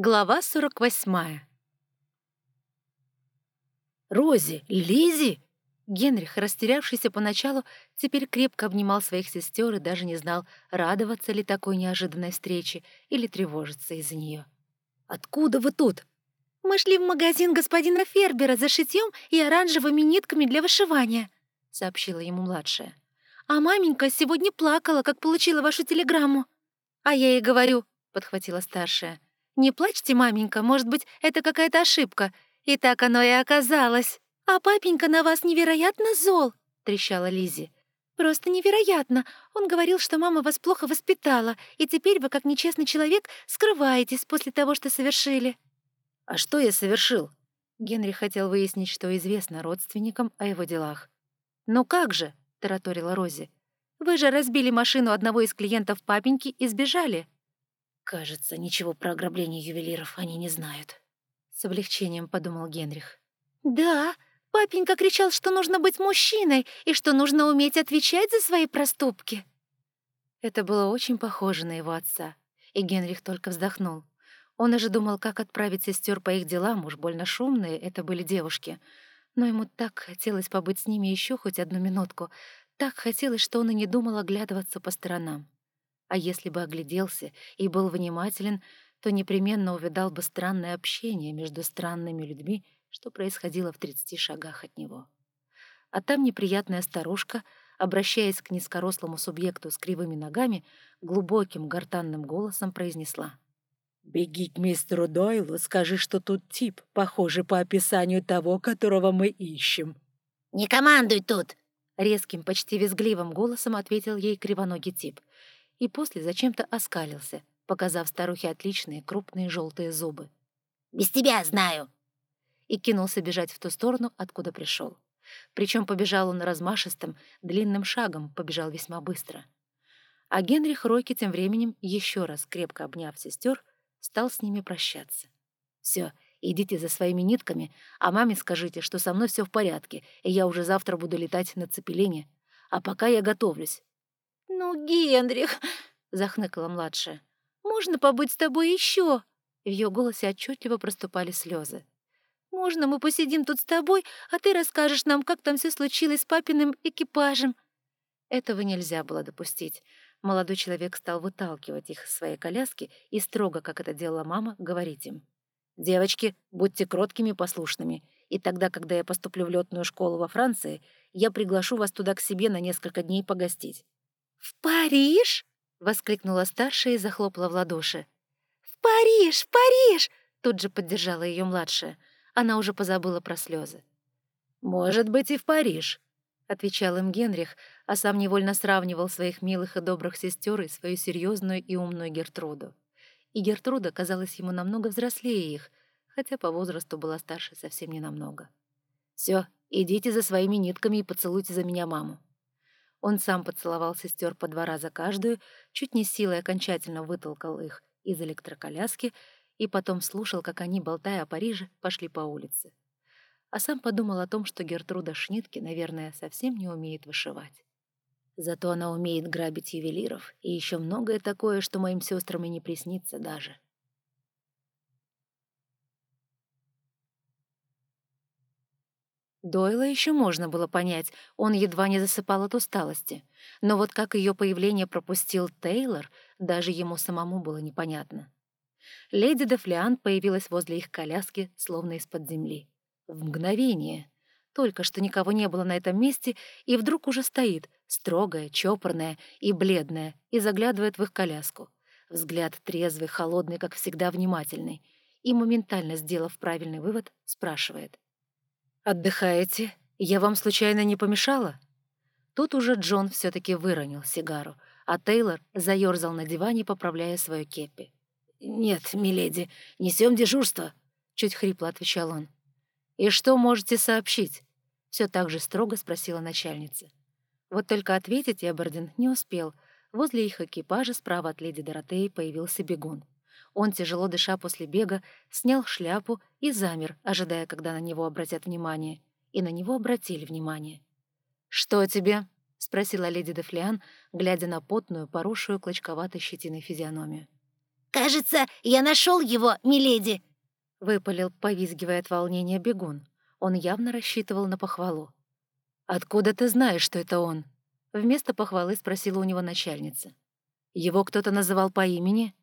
Глава 48 «Рози! Лизи!» Генрих, растерявшийся поначалу, теперь крепко обнимал своих сестер и даже не знал, радоваться ли такой неожиданной встрече или тревожиться из-за нее. «Откуда вы тут?» «Мы шли в магазин господина Фербера за шитьем и оранжевыми нитками для вышивания», — сообщила ему младшая. «А маменька сегодня плакала, как получила вашу телеграмму». «А я ей говорю», — подхватила старшая, — «Не плачьте, маменька, может быть, это какая-то ошибка. И так оно и оказалось». «А папенька на вас невероятно зол», — трещала Лизи. «Просто невероятно. Он говорил, что мама вас плохо воспитала, и теперь вы, как нечестный человек, скрываетесь после того, что совершили». «А что я совершил?» Генри хотел выяснить, что известно родственникам о его делах. «Ну как же?» — тараторила Рози. «Вы же разбили машину одного из клиентов папеньки и сбежали». «Кажется, ничего про ограбление ювелиров они не знают», — с облегчением подумал Генрих. «Да, папенька кричал, что нужно быть мужчиной и что нужно уметь отвечать за свои проступки». Это было очень похоже на его отца, и Генрих только вздохнул. Он уже думал, как отправить сестер по их делам, уж больно шумные это были девушки. Но ему так хотелось побыть с ними еще хоть одну минутку, так хотелось, что он и не думал оглядываться по сторонам. А если бы огляделся и был внимателен, то непременно увидал бы странное общение между странными людьми, что происходило в тридцати шагах от него. А там неприятная старушка, обращаясь к низкорослому субъекту с кривыми ногами, глубоким гортанным голосом произнесла. «Беги к мистеру Дойлу, скажи, что тут тип, похожий по описанию того, которого мы ищем». «Не командуй тут!» — резким, почти визгливым голосом ответил ей кривоногий тип — и после зачем-то оскалился, показав старухе отличные крупные желтые зубы. «Без тебя знаю!» И кинулся бежать в ту сторону, откуда пришел. Причем побежал он размашистым, длинным шагом, побежал весьма быстро. А Генрих Ройки тем временем, еще раз крепко обняв сестер, стал с ними прощаться. «Все, идите за своими нитками, а маме скажите, что со мной все в порядке, и я уже завтра буду летать на цепелине. А пока я готовлюсь. «Ну, Генрих!» — захныкала младшая. «Можно побыть с тобой еще?» В ее голосе отчетливо проступали слезы. «Можно мы посидим тут с тобой, а ты расскажешь нам, как там все случилось с папиным экипажем?» Этого нельзя было допустить. Молодой человек стал выталкивать их из своей коляски и строго, как это делала мама, говорить им. «Девочки, будьте кроткими и послушными, и тогда, когда я поступлю в летную школу во Франции, я приглашу вас туда к себе на несколько дней погостить. «В Париж?» — воскликнула старшая и захлопала в ладоши. «В Париж! В Париж!» — тут же поддержала ее младшая. Она уже позабыла про слезы. «Может быть, и в Париж», — отвечал им Генрих, а сам невольно сравнивал своих милых и добрых сестер и свою серьезную и умную Гертруду. И Гертруда казалась ему намного взрослее их, хотя по возрасту была старше совсем не намного. «Все, идите за своими нитками и поцелуйте за меня маму». Он сам поцеловал сестер по два раза каждую, чуть не силой окончательно вытолкал их из электроколяски и потом слушал, как они, болтая о Париже, пошли по улице. А сам подумал о том, что Гертруда Шнитке, наверное, совсем не умеет вышивать. Зато она умеет грабить ювелиров, и еще многое такое, что моим сестрам и не приснится даже. Дойла еще можно было понять, он едва не засыпал от усталости. Но вот как ее появление пропустил Тейлор, даже ему самому было непонятно. Леди Дефлиан появилась возле их коляски, словно из-под земли. В мгновение. Только что никого не было на этом месте, и вдруг уже стоит, строгая, чопорная и бледная, и заглядывает в их коляску. Взгляд трезвый, холодный, как всегда, внимательный. И, моментально сделав правильный вывод, спрашивает — «Отдыхаете? Я вам случайно не помешала?» Тут уже Джон все таки выронил сигару, а Тейлор заерзал на диване, поправляя свою кепи. «Нет, миледи, несем дежурство», — чуть хрипло отвечал он. «И что можете сообщить?» — все так же строго спросила начальница. Вот только ответить Эбердин не успел. Возле их экипажа справа от леди Доротеи появился бегун. Он, тяжело дыша после бега, снял шляпу и замер, ожидая, когда на него обратят внимание. И на него обратили внимание. «Что тебе?» — спросила леди Дефлиан, глядя на потную, поросшую клочковатой щетиной физиономию. «Кажется, я нашел его, миледи!» — выпалил, повизгивая от волнения бегун. Он явно рассчитывал на похвалу. «Откуда ты знаешь, что это он?» Вместо похвалы спросила у него начальница. «Его кто-то называл по имени?»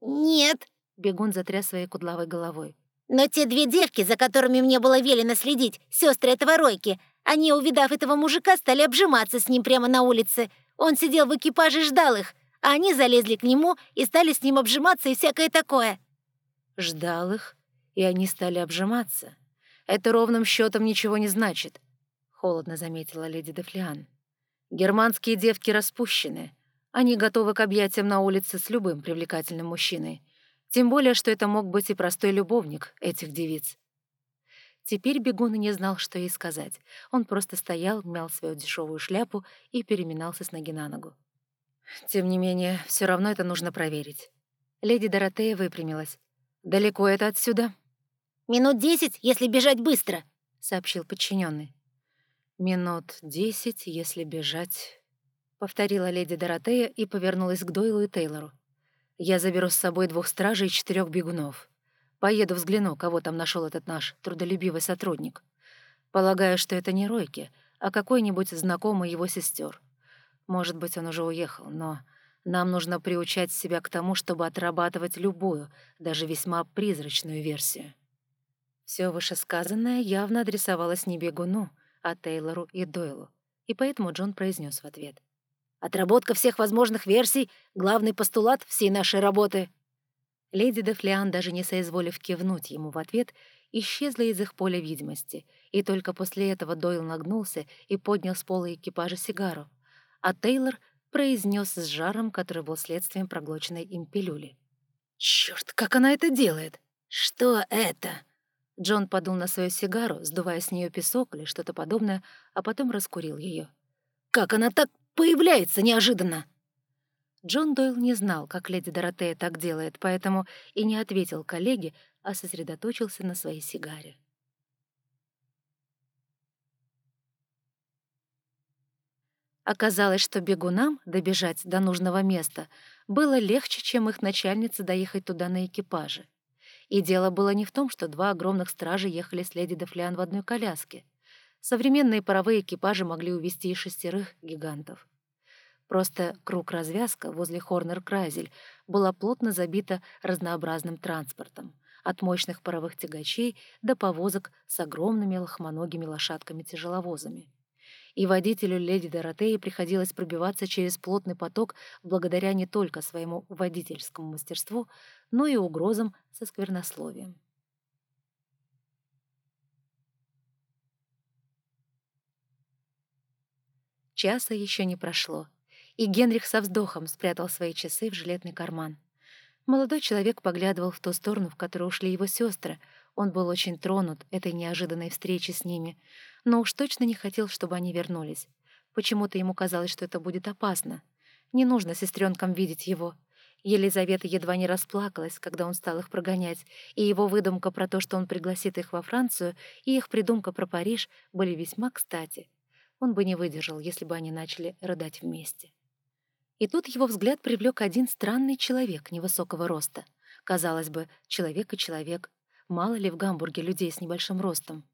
«Нет», — бегун затряс своей кудлавой головой. «Но те две девки, за которыми мне было велено следить, сестры этого Ройки, они, увидав этого мужика, стали обжиматься с ним прямо на улице. Он сидел в экипаже и ждал их, а они залезли к нему и стали с ним обжиматься и всякое такое». «Ждал их, и они стали обжиматься. Это ровным счетом ничего не значит», — холодно заметила леди Дефлиан. «Германские девки распущены. Они готовы к объятиям на улице с любым привлекательным мужчиной. Тем более, что это мог быть и простой любовник этих девиц». Теперь бегун не знал, что ей сказать. Он просто стоял, мял свою дешевую шляпу и переминался с ноги на ногу. Тем не менее, все равно это нужно проверить. Леди Доротея выпрямилась. «Далеко это отсюда?» «Минут десять, если бежать быстро», — сообщил подчиненный. «Минут десять, если бежать», — повторила леди Доротея и повернулась к Дойлу и Тейлору. «Я заберу с собой двух стражей и четырех бегунов. Поеду взгляну, кого там нашел этот наш трудолюбивый сотрудник. Полагаю, что это не Ройки, а какой-нибудь знакомый его сестер. Может быть, он уже уехал, но нам нужно приучать себя к тому, чтобы отрабатывать любую, даже весьма призрачную версию». Все вышесказанное явно адресовалось не бегуну, а Тейлору и Дойлу, и поэтому Джон произнес в ответ. «Отработка всех возможных версий — главный постулат всей нашей работы». Леди Дефлиан, даже не соизволив кивнуть ему в ответ, исчезла из их поля видимости, и только после этого Дойл нагнулся и поднял с пола экипажа сигару, а Тейлор произнес с жаром, который был следствием проглоченной им пилюли. «Чёрт, как она это делает! Что это?» Джон подул на свою сигару, сдувая с нее песок или что-то подобное, а потом раскурил ее. «Как она так появляется неожиданно?» Джон Дойл не знал, как леди Доротея так делает, поэтому и не ответил коллеге, а сосредоточился на своей сигаре. Оказалось, что бегунам добежать до нужного места было легче, чем их начальнице доехать туда на экипаже. И дело было не в том, что два огромных стража ехали с леди Дефлиан в одной коляске. Современные паровые экипажи могли увезти и шестерых гигантов. Просто круг-развязка возле Хорнер-Крайзель была плотно забита разнообразным транспортом, от мощных паровых тягачей до повозок с огромными лохмоногими лошадками-тяжеловозами и водителю леди Доротеи приходилось пробиваться через плотный поток благодаря не только своему водительскому мастерству, но и угрозам со сквернословием. Часа еще не прошло, и Генрих со вздохом спрятал свои часы в жилетный карман. Молодой человек поглядывал в ту сторону, в которую ушли его сестры. Он был очень тронут этой неожиданной встречей с ними — но уж точно не хотел, чтобы они вернулись. Почему-то ему казалось, что это будет опасно. Не нужно сестренкам видеть его. Елизавета едва не расплакалась, когда он стал их прогонять, и его выдумка про то, что он пригласит их во Францию, и их придумка про Париж были весьма кстати. Он бы не выдержал, если бы они начали рыдать вместе. И тут его взгляд привлек один странный человек невысокого роста. Казалось бы, человек и человек. Мало ли в Гамбурге людей с небольшим ростом.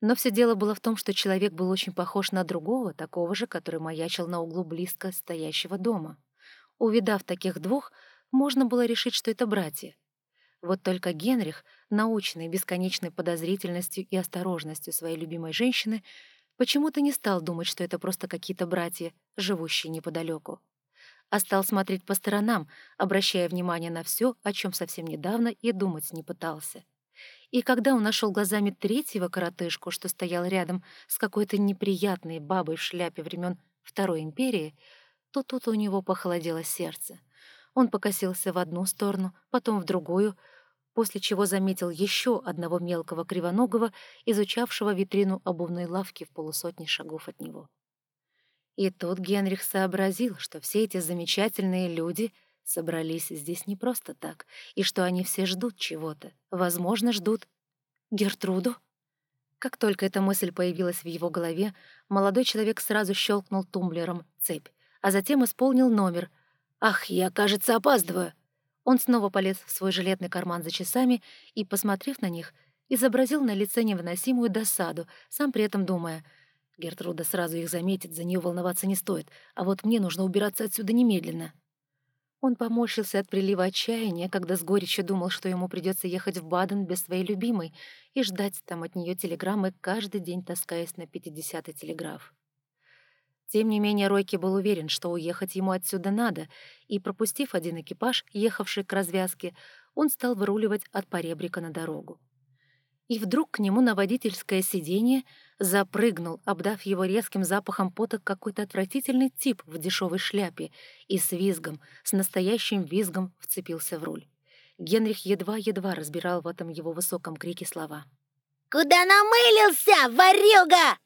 Но все дело было в том, что человек был очень похож на другого, такого же, который маячил на углу близко стоящего дома. Увидав таких двух, можно было решить, что это братья. Вот только Генрих, наученный бесконечной подозрительностью и осторожностью своей любимой женщины, почему-то не стал думать, что это просто какие-то братья, живущие неподалеку, а стал смотреть по сторонам, обращая внимание на все, о чем совсем недавно и думать не пытался. И когда он нашел глазами третьего коротышку, что стоял рядом с какой-то неприятной бабой в шляпе времен Второй империи, то тут у него похолодело сердце. Он покосился в одну сторону, потом в другую, после чего заметил еще одного мелкого кривоногого, изучавшего витрину обувной лавки в полусотни шагов от него. И тут Генрих сообразил, что все эти замечательные люди — собрались здесь не просто так, и что они все ждут чего-то. Возможно, ждут Гертруду. Как только эта мысль появилась в его голове, молодой человек сразу щелкнул тумблером цепь, а затем исполнил номер. «Ах, я, кажется, опаздываю!» Он снова полез в свой жилетный карман за часами и, посмотрев на них, изобразил на лице невыносимую досаду, сам при этом думая, «Гертруда сразу их заметит, за нее волноваться не стоит, а вот мне нужно убираться отсюда немедленно». Он поморщился от прилива отчаяния, когда с горечью думал, что ему придется ехать в Баден без своей любимой и ждать там от нее телеграммы, каждый день таскаясь на 50-й телеграф. Тем не менее, Ройки был уверен, что уехать ему отсюда надо, и, пропустив один экипаж, ехавший к развязке, он стал выруливать от поребрика на дорогу. И вдруг к нему на водительское сиденье запрыгнул, обдав его резким запахом пота какой-то отвратительный тип в дешевой шляпе и с визгом, с настоящим визгом вцепился в руль. Генрих едва-едва разбирал в этом его высоком крике слова. «Куда намылился, ворюга?»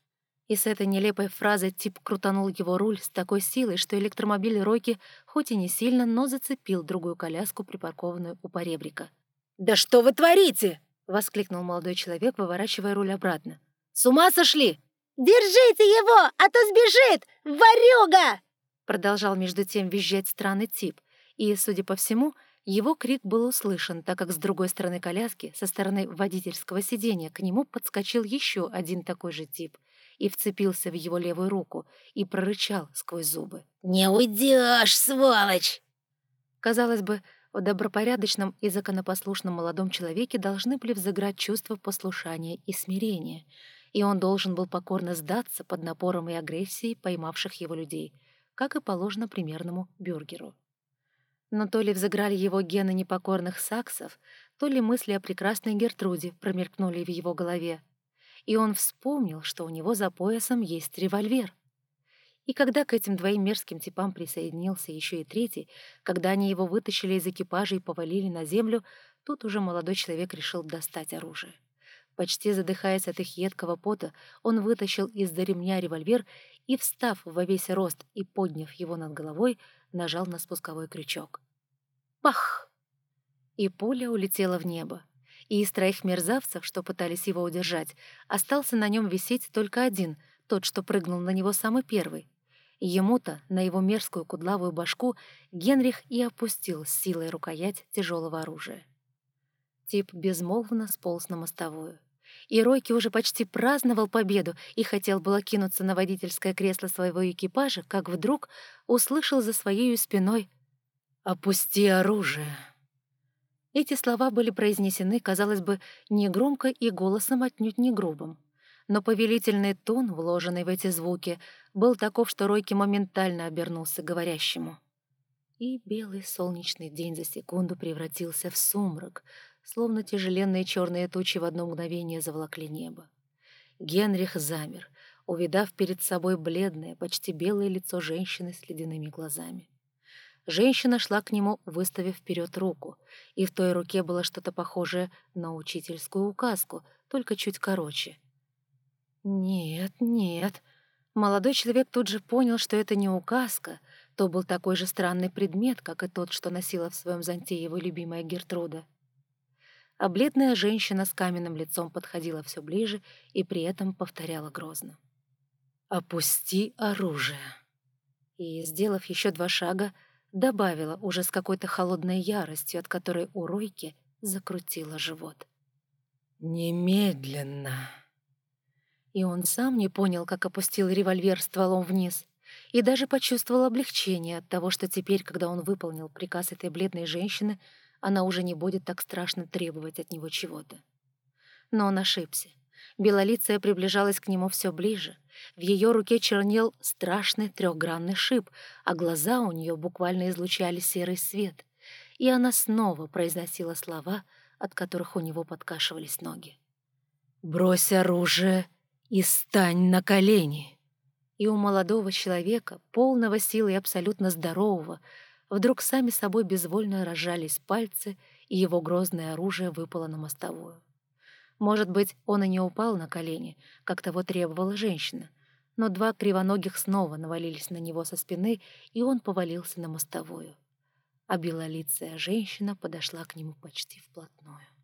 И с этой нелепой фразой тип крутанул его руль с такой силой, что электромобиль Ройки хоть и не сильно, но зацепил другую коляску, припаркованную у поребрика. «Да что вы творите?» — воскликнул молодой человек, выворачивая руль обратно. «С ума сошли?» «Держите его, а то сбежит! Ворюга!» Продолжал между тем визжать странный тип. И, судя по всему, его крик был услышан, так как с другой стороны коляски, со стороны водительского сиденья, к нему подскочил еще один такой же тип и вцепился в его левую руку и прорычал сквозь зубы. «Не уйдешь, сволочь!» Казалось бы, в добропорядочном и законопослушном молодом человеке должны были взыграть чувства послушания и смирения, и он должен был покорно сдаться под напором и агрессией поймавших его людей, как и положено примерному бюргеру. Но то ли взыграли его гены непокорных саксов, то ли мысли о прекрасной Гертруде промелькнули в его голове, и он вспомнил, что у него за поясом есть револьвер. И когда к этим двоим мерзким типам присоединился еще и третий, когда они его вытащили из экипажа и повалили на землю, тут уже молодой человек решил достать оружие. Почти задыхаясь от их едкого пота, он вытащил из-за ремня револьвер и, встав во весь рост и подняв его над головой, нажал на спусковой крючок. Пах! И пуля улетела в небо и из троих мерзавцев, что пытались его удержать, остался на нем висеть только один, тот, что прыгнул на него самый первый. Ему-то, на его мерзкую кудлавую башку, Генрих и опустил с силой рукоять тяжелого оружия. Тип безмолвно сполз на мостовую. И Ройки уже почти праздновал победу и хотел было кинуться на водительское кресло своего экипажа, как вдруг услышал за своей спиной «Опусти оружие!» Эти слова были произнесены, казалось бы, негромко и голосом отнюдь не грубым. Но повелительный тон, вложенный в эти звуки, был таков, что Ройки моментально обернулся говорящему. И белый солнечный день за секунду превратился в сумрак, словно тяжеленные черные тучи в одно мгновение заволокли небо. Генрих замер, увидав перед собой бледное, почти белое лицо женщины с ледяными глазами. Женщина шла к нему, выставив вперед руку, и в той руке было что-то похожее на учительскую указку, только чуть короче. «Нет, нет». Молодой человек тут же понял, что это не указка, то был такой же странный предмет, как и тот, что носила в своем зонте его любимая Гертруда. А бледная женщина с каменным лицом подходила все ближе и при этом повторяла грозно. «Опусти оружие». И, сделав еще два шага, добавила уже с какой-то холодной яростью, от которой у Ройки закрутила живот. «Немедленно!» И он сам не понял, как опустил револьвер стволом вниз, и даже почувствовал облегчение от того, что теперь, когда он выполнил приказ этой бледной женщины, она уже не будет так страшно требовать от него чего-то. Но он ошибся. Белолицая приближалась к нему все ближе. В ее руке чернел страшный трехгранный шип, а глаза у нее буквально излучали серый свет. И она снова произносила слова, от которых у него подкашивались ноги. «Брось оружие и стань на колени!» И у молодого человека, полного силы и абсолютно здорового, вдруг сами собой безвольно разжались пальцы, и его грозное оружие выпало на мостовую. Может быть, он и не упал на колени, как того требовала женщина, но два кривоногих снова навалились на него со спины, и он повалился на мостовую. А белолицая женщина подошла к нему почти вплотную.